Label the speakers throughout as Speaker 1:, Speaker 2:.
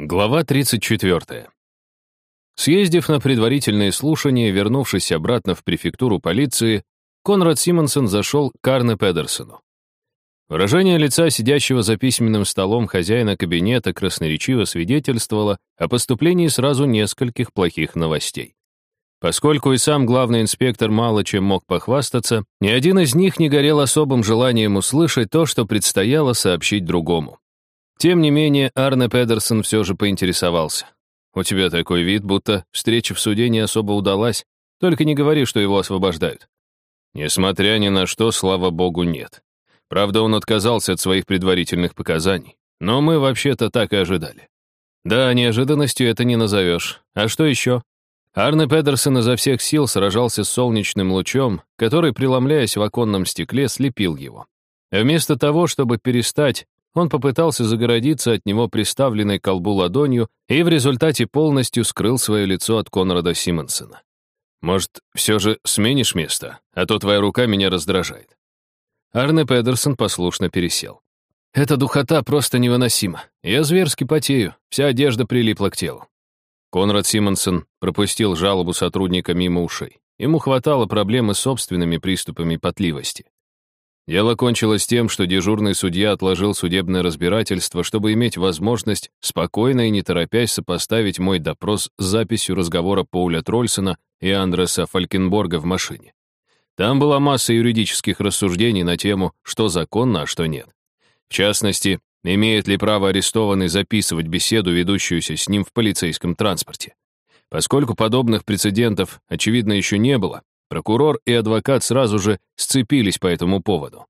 Speaker 1: Глава 34. Съездив на предварительные слушания, вернувшись обратно в префектуру полиции, Конрад Симонсон зашел к Арне Педерсону. Выражение лица сидящего за письменным столом хозяина кабинета красноречиво свидетельствовало о поступлении сразу нескольких плохих новостей. Поскольку и сам главный инспектор мало чем мог похвастаться, ни один из них не горел особым желанием услышать то, что предстояло сообщить другому. Тем не менее, Арне Педерсон все же поинтересовался. «У тебя такой вид, будто встреча в суде не особо удалась. Только не говори, что его освобождают». Несмотря ни на что, слава богу, нет. Правда, он отказался от своих предварительных показаний. Но мы вообще-то так и ожидали. Да, неожиданностью это не назовешь. А что еще? Арне Педерсон изо всех сил сражался с солнечным лучом, который, преломляясь в оконном стекле, слепил его. Вместо того, чтобы перестать он попытался загородиться от него приставленной к колбу ладонью и в результате полностью скрыл свое лицо от Конрада Симонсона. «Может, все же сменишь место, а то твоя рука меня раздражает». Арне Педерсон послушно пересел. «Эта духота просто невыносима. Я зверски потею, вся одежда прилипла к телу». Конрад Симонсон пропустил жалобу сотрудника мимо ушей. Ему хватало проблемы с собственными приступами потливости. Дело кончилось тем, что дежурный судья отложил судебное разбирательство, чтобы иметь возможность спокойно и не торопясь сопоставить мой допрос с записью разговора Пауля Трольсона и Андреса Фалькенборга в машине. Там была масса юридических рассуждений на тему, что законно, а что нет. В частности, имеет ли право арестованный записывать беседу, ведущуюся с ним в полицейском транспорте. Поскольку подобных прецедентов, очевидно, еще не было, Прокурор и адвокат сразу же сцепились по этому поводу.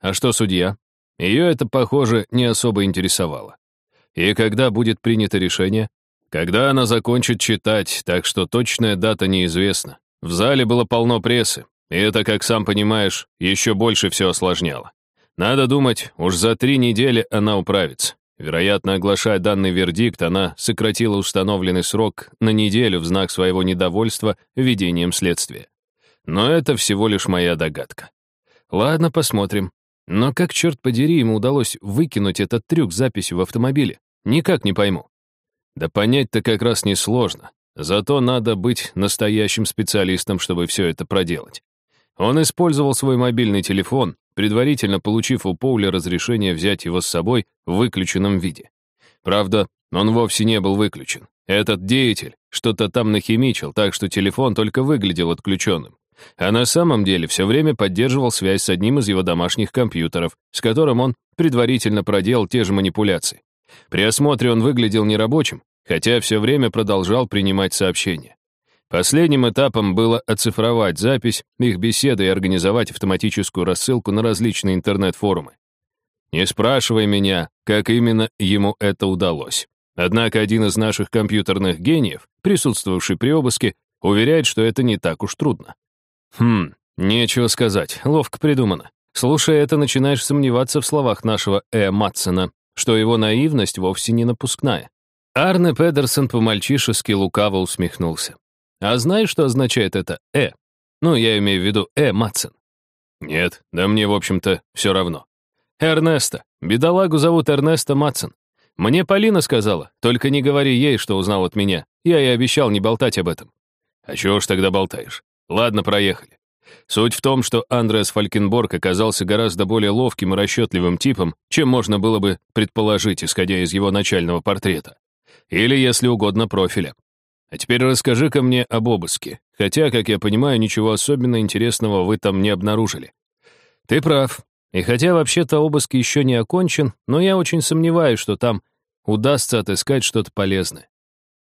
Speaker 1: А что судья? Ее это, похоже, не особо интересовало. И когда будет принято решение? Когда она закончит читать, так что точная дата неизвестна. В зале было полно прессы, и это, как сам понимаешь, еще больше все осложняло. Надо думать, уж за три недели она управится. Вероятно, оглашая данный вердикт, она сократила установленный срок на неделю в знак своего недовольства ведением следствия. Но это всего лишь моя догадка. Ладно, посмотрим. Но как, черт подери, ему удалось выкинуть этот трюк записью в автомобиле? Никак не пойму. Да понять-то как раз несложно. Зато надо быть настоящим специалистом, чтобы все это проделать. Он использовал свой мобильный телефон, предварительно получив у Поуля разрешение взять его с собой в выключенном виде. Правда, он вовсе не был выключен. Этот деятель что-то там нахимичил, так что телефон только выглядел отключенным. А на самом деле все время поддерживал связь с одним из его домашних компьютеров, с которым он предварительно проделал те же манипуляции. При осмотре он выглядел нерабочим, хотя все время продолжал принимать сообщения. Последним этапом было оцифровать запись их беседы и организовать автоматическую рассылку на различные интернет-форумы. Не спрашивай меня, как именно ему это удалось. Однако один из наших компьютерных гениев, присутствовавший при обыске, уверяет, что это не так уж трудно. Хм, нечего сказать, ловко придумано. Слушая это, начинаешь сомневаться в словах нашего Э. Матсона, что его наивность вовсе не напускная. Арне Педерсон по-мальчишески лукаво усмехнулся. А знаешь, что означает это «э»? Ну, я имею в виду «э» Матсон. Нет, да мне, в общем-то, все равно. Эрнеста. Бедолагу зовут Эрнеста Матсон. Мне Полина сказала, только не говори ей, что узнал от меня. Я ей обещал не болтать об этом. А чего ж тогда болтаешь? Ладно, проехали. Суть в том, что Андреас Фалькенборг оказался гораздо более ловким и расчетливым типом, чем можно было бы предположить, исходя из его начального портрета. Или, если угодно, профиля. А теперь расскажи-ка мне об обыске, хотя, как я понимаю, ничего особенно интересного вы там не обнаружили. Ты прав. И хотя вообще-то обыск еще не окончен, но я очень сомневаюсь, что там удастся отыскать что-то полезное.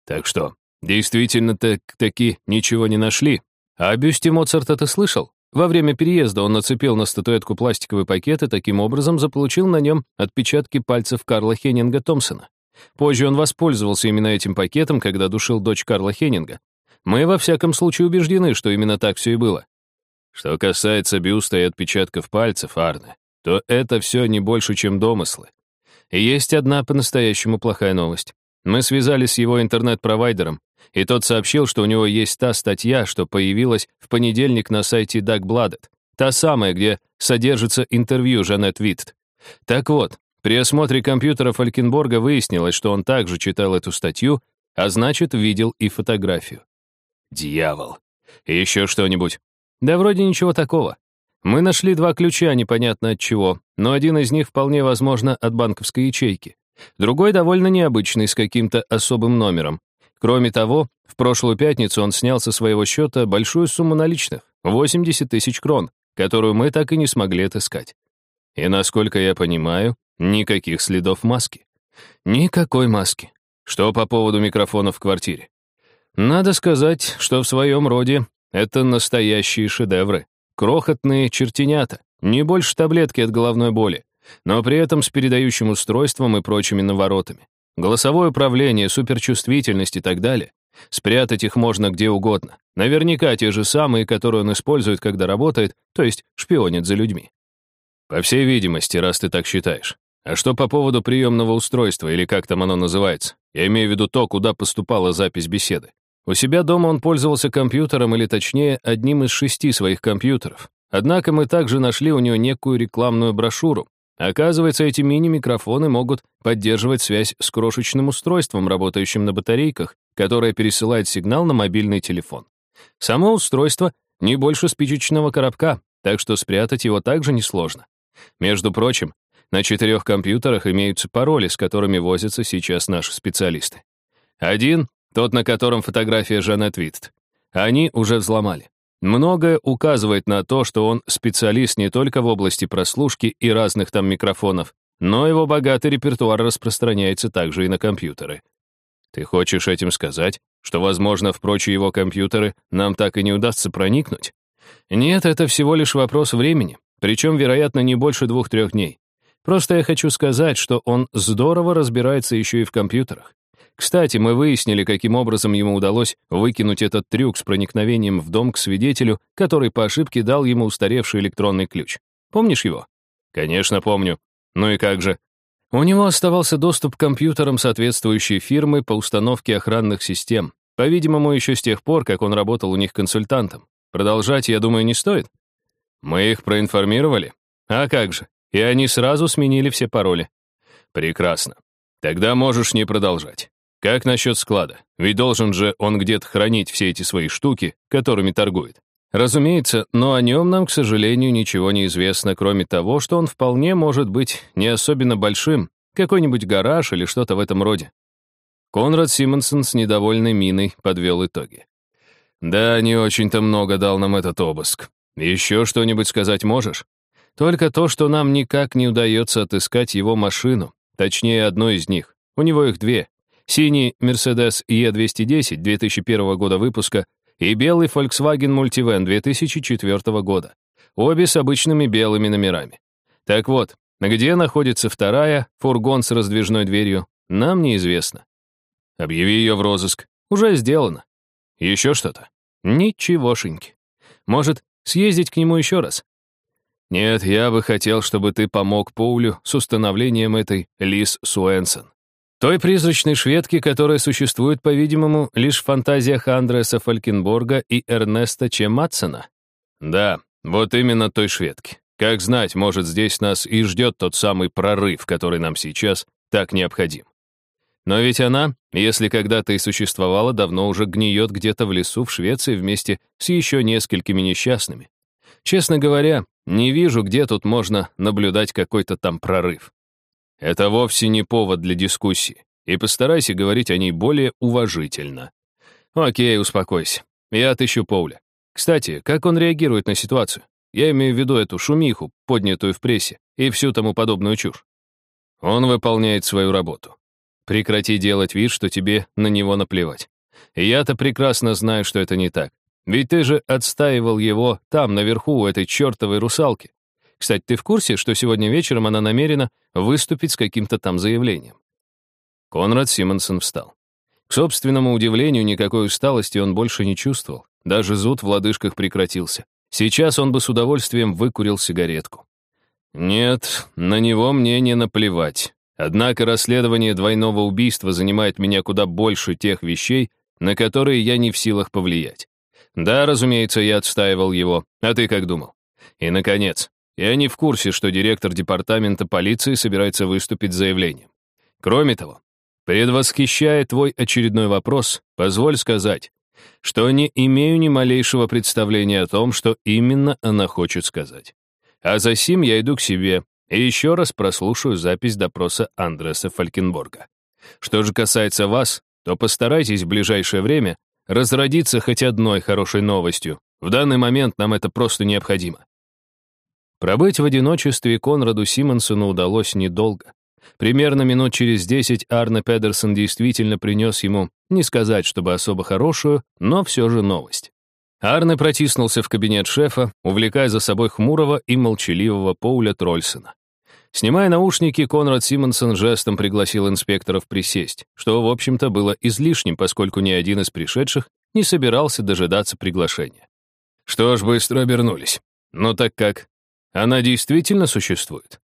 Speaker 1: Так что, действительно-то таки ничего не нашли, о бюсте Моцарта ты слышал? Во время переезда он нацепил на статуэтку пластиковый пакет и таким образом заполучил на нем отпечатки пальцев Карла Хеннинга Томпсона. Позже он воспользовался именно этим пакетом, когда душил дочь Карла Хеннинга. Мы во всяком случае убеждены, что именно так все и было. Что касается бюста и отпечатков пальцев Арны, то это все не больше, чем домыслы. И есть одна по-настоящему плохая новость. Мы связались с его интернет-провайдером, и тот сообщил, что у него есть та статья, что появилась в понедельник на сайте Doug Bladet, та самая, где содержится интервью Жанет Витт. Так вот, при осмотре компьютера Фалькенборга выяснилось, что он также читал эту статью, а значит, видел и фотографию. Дьявол. И еще что-нибудь? Да вроде ничего такого. Мы нашли два ключа, непонятно от чего, но один из них вполне возможно от банковской ячейки. Другой довольно необычный, с каким-то особым номером. Кроме того, в прошлую пятницу он снял со своего счета большую сумму наличных — 80 тысяч крон, которую мы так и не смогли отыскать. И, насколько я понимаю, никаких следов маски. Никакой маски. Что по поводу микрофона в квартире? Надо сказать, что в своем роде это настоящие шедевры. Крохотные чертенята, не больше таблетки от головной боли, но при этом с передающим устройством и прочими наворотами. Голосовое управление, суперчувствительность и так далее. Спрятать их можно где угодно. Наверняка те же самые, которые он использует, когда работает, то есть шпионит за людьми. По всей видимости, раз ты так считаешь. А что по поводу приемного устройства, или как там оно называется? Я имею в виду то, куда поступала запись беседы. У себя дома он пользовался компьютером, или точнее, одним из шести своих компьютеров. Однако мы также нашли у него некую рекламную брошюру. Оказывается, эти мини-микрофоны могут поддерживать связь с крошечным устройством, работающим на батарейках, которое пересылает сигнал на мобильный телефон. Само устройство не больше спичечного коробка, так что спрятать его также несложно. Между прочим, на четырех компьютерах имеются пароли, с которыми возятся сейчас наши специалисты. Один тот, на котором фотография Жанет Витт. Они уже взломали. Многое указывает на то, что он специалист не только в области прослушки и разных там микрофонов, но его богатый репертуар распространяется также и на компьютеры. Ты хочешь этим сказать, что, возможно, в прочие его компьютеры нам так и не удастся проникнуть? Нет, это всего лишь вопрос времени, причем, вероятно, не больше двух-трех дней. Просто я хочу сказать, что он здорово разбирается еще и в компьютерах. Кстати, мы выяснили, каким образом ему удалось выкинуть этот трюк с проникновением в дом к свидетелю, который по ошибке дал ему устаревший электронный ключ. Помнишь его? Конечно, помню. Ну и как же? У него оставался доступ к компьютерам соответствующей фирмы по установке охранных систем. По-видимому, еще с тех пор, как он работал у них консультантом. Продолжать, я думаю, не стоит. Мы их проинформировали? А как же? И они сразу сменили все пароли. Прекрасно. Тогда можешь не продолжать. Как насчет склада? Ведь должен же он где-то хранить все эти свои штуки, которыми торгует. Разумеется, но о нем нам, к сожалению, ничего не известно, кроме того, что он вполне может быть не особенно большим, какой-нибудь гараж или что-то в этом роде. Конрад Симонсон с недовольной миной подвел итоги. «Да, не очень-то много дал нам этот обыск. Еще что-нибудь сказать можешь? Только то, что нам никак не удается отыскать его машину, точнее, одну из них. У него их две. Синий Mercedes E210 2001 года выпуска и белый Volkswagen Multivan 2004 года. Обе с обычными белыми номерами. Так вот, где находится вторая, фургон с раздвижной дверью, нам неизвестно. Объяви ее в розыск. Уже сделано. Еще что-то? Ничегошеньки. Может, съездить к нему еще раз? Нет, я бы хотел, чтобы ты помог Поулю с установлением этой Лис Суэнсон. Той призрачной шведки, которая существует, по-видимому, лишь в фантазиях Андреса Фалькенборга и Эрнеста Че Матсона. Да, вот именно той шведки. Как знать, может, здесь нас и ждет тот самый прорыв, который нам сейчас так необходим. Но ведь она, если когда-то и существовала, давно уже гниет где-то в лесу в Швеции вместе с еще несколькими несчастными. Честно говоря, не вижу, где тут можно наблюдать какой-то там прорыв. Это вовсе не повод для дискуссии, и постарайся говорить о ней более уважительно. Окей, успокойся. Я отыщу Поуля. Кстати, как он реагирует на ситуацию? Я имею в виду эту шумиху, поднятую в прессе, и всю тому подобную чушь. Он выполняет свою работу. Прекрати делать вид, что тебе на него наплевать. Я-то прекрасно знаю, что это не так. Ведь ты же отстаивал его там, наверху, у этой чертовой русалки. Кстати, ты в курсе, что сегодня вечером она намерена выступить с каким-то там заявлением?» Конрад Симонсон встал. К собственному удивлению, никакой усталости он больше не чувствовал. Даже зуд в лодыжках прекратился. Сейчас он бы с удовольствием выкурил сигаретку. «Нет, на него мне не наплевать. Однако расследование двойного убийства занимает меня куда больше тех вещей, на которые я не в силах повлиять. Да, разумеется, я отстаивал его. А ты как думал? И, наконец, и они в курсе, что директор департамента полиции собирается выступить с заявлением. Кроме того, предвосхищая твой очередной вопрос, позволь сказать, что не имею ни малейшего представления о том, что именно она хочет сказать. А за сим я иду к себе и еще раз прослушаю запись допроса Андреса Фалькенборга. Что же касается вас, то постарайтесь в ближайшее время разродиться хоть одной хорошей новостью. В данный момент нам это просто необходимо. Пробыть в одиночестве Конраду Симонсону удалось недолго. Примерно минут через десять Арне Педерсон действительно принес ему, не сказать, чтобы особо хорошую, но все же новость. Арне протиснулся в кабинет шефа, увлекая за собой хмурого и молчаливого Поуля Трольсона. Снимая наушники, Конрад Симонсон жестом пригласил инспекторов присесть, что, в общем-то, было излишним, поскольку ни один из пришедших не собирался дожидаться приглашения. Что ж, быстро обернулись. Ну так как? Она действительно существует?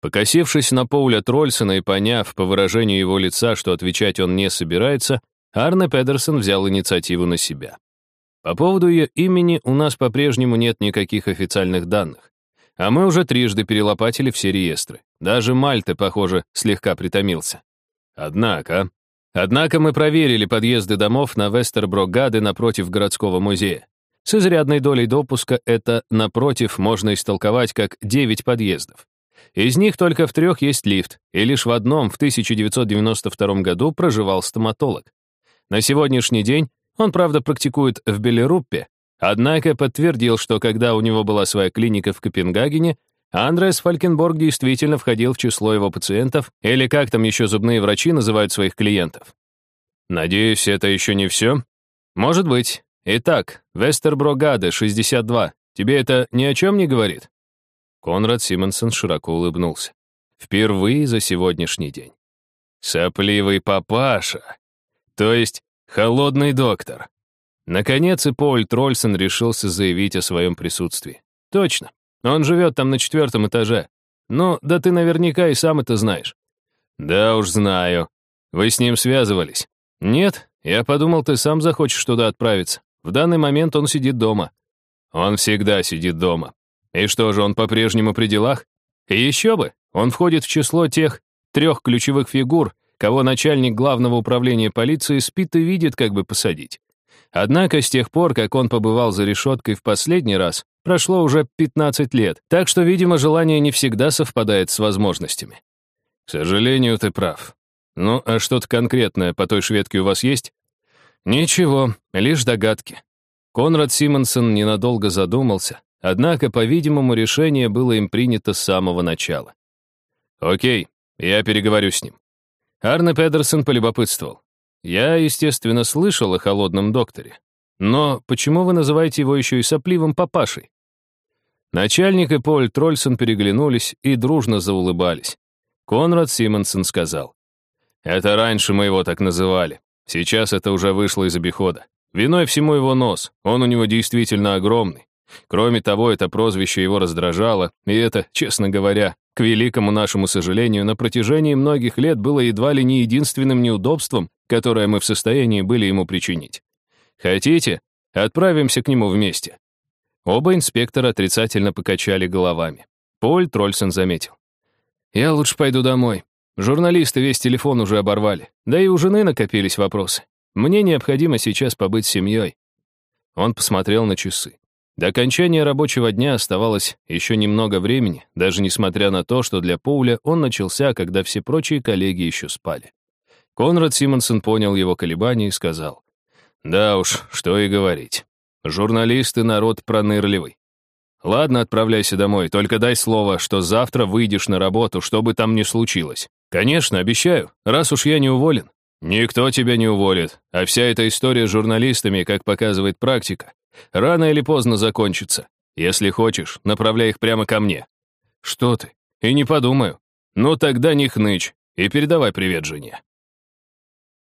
Speaker 1: Покосившись на Поуля Трольсона и поняв по выражению его лица, что отвечать он не собирается, Арне Педерсон взял инициативу на себя. По поводу ее имени у нас по-прежнему нет никаких официальных данных. А мы уже трижды перелопатили все реестры. Даже Мальте, похоже, слегка притомился. Однако... Однако мы проверили подъезды домов на Вестерброгаде напротив городского музея. С изрядной долей допуска это «напротив» можно истолковать как 9 подъездов. Из них только в трех есть лифт, и лишь в одном в 1992 году проживал стоматолог. На сегодняшний день он, правда, практикует в Белеруппе, однако подтвердил, что когда у него была своя клиника в Копенгагене, Андреас Фалькенборг действительно входил в число его пациентов, или как там еще зубные врачи называют своих клиентов. Надеюсь, это еще не все? Может быть. Итак, Вестерброгаде, 62. Тебе это ни о чем не говорит? Конрад Симонсон широко улыбнулся. Впервые за сегодняшний день. Сопливый папаша. То есть холодный доктор. Наконец и Поль Трольсон решился заявить о своем присутствии. Точно. Он живет там на четвертом этаже. Ну, да ты наверняка и сам это знаешь. Да уж знаю. Вы с ним связывались? Нет, я подумал, ты сам захочешь туда отправиться. В данный момент он сидит дома. Он всегда сидит дома. И что же, он по-прежнему при делах? И еще бы, он входит в число тех трех ключевых фигур, кого начальник главного управления полиции спит и видит, как бы посадить. Однако с тех пор, как он побывал за решеткой в последний раз, прошло уже 15 лет, так что, видимо, желание не всегда совпадает с возможностями. К сожалению, ты прав. Ну, а что-то конкретное по той шведке у вас есть? Ничего, лишь догадки. Конрад Симонсон ненадолго задумался, Однако, по-видимому, решение было им принято с самого начала. «Окей, я переговорю с ним». Арне Педерсон полюбопытствовал. «Я, естественно, слышал о холодном докторе. Но почему вы называете его еще и сопливым папашей?» Начальник и Поль Трольсон переглянулись и дружно заулыбались. Конрад Симонсон сказал. «Это раньше мы его так называли. Сейчас это уже вышло из обихода. Виной всему его нос. Он у него действительно огромный. Кроме того, это прозвище его раздражало, и это, честно говоря, к великому нашему сожалению, на протяжении многих лет было едва ли не единственным неудобством, которое мы в состоянии были ему причинить. Хотите, отправимся к нему вместе?» Оба инспектора отрицательно покачали головами. Поль Трольсон заметил. «Я лучше пойду домой. Журналисты весь телефон уже оборвали. Да и у жены накопились вопросы. Мне необходимо сейчас побыть с семьей». Он посмотрел на часы. До окончания рабочего дня оставалось еще немного времени, даже несмотря на то, что для Поуля он начался, когда все прочие коллеги еще спали. Конрад Симонсон понял его колебания и сказал, «Да уж, что и говорить. Журналисты — народ пронырливый. Ладно, отправляйся домой, только дай слово, что завтра выйдешь на работу, что бы там ни случилось. Конечно, обещаю, раз уж я не уволен. Никто тебя не уволит, а вся эта история с журналистами, как показывает практика, Рано или поздно закончится. Если хочешь, направляй их прямо ко мне». «Что ты? И не подумаю. Ну тогда не хнычь и передавай привет жене».